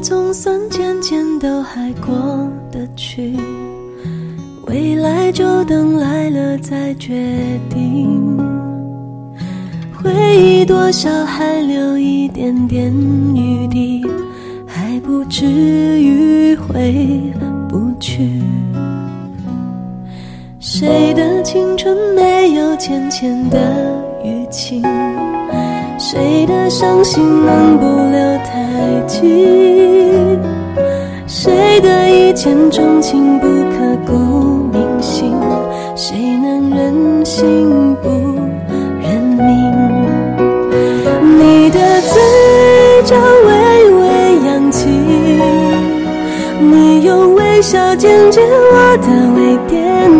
总算渐渐都还过得去未来就等来了再决定。回忆多少还留一点点余地还不至于回不去。谁的青春没有浅浅的淤青？谁的伤心能不留太迹？谁的一见钟情不刻骨铭心？谁能忍心不认命？你的嘴角微微扬起，你用微笑剪接我的微点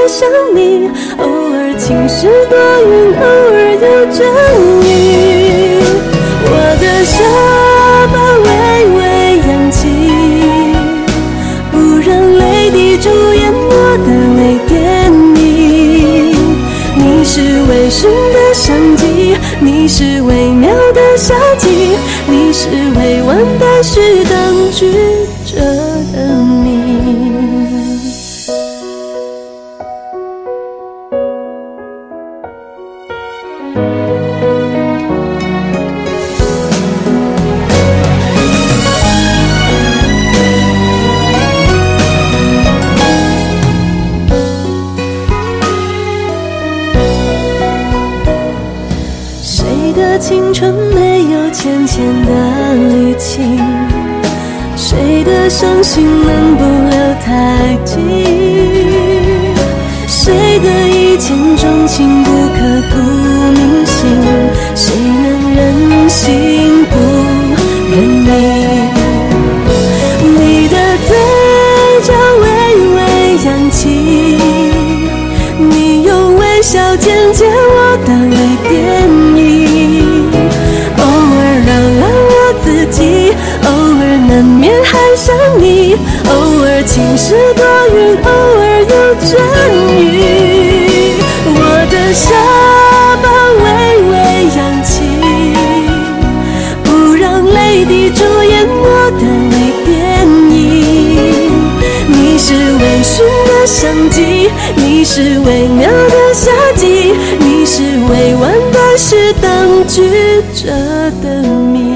爱上你，偶尔晴时多云，偶尔有阵雨。我的下巴微微扬起，不让泪滴主演我的微电影。你是微醺的相机，你是微妙的夏季，你是未完待续当局青春没有浅浅的滤镜？谁的伤心能不留太迹？谁的一见钟情不刻骨铭心？你主演我的微电影。你是微醺的相机，你是微妙的夏季，你是未完待续当局者的谜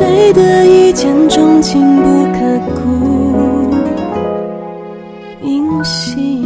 谁的一见钟情不刻骨铭心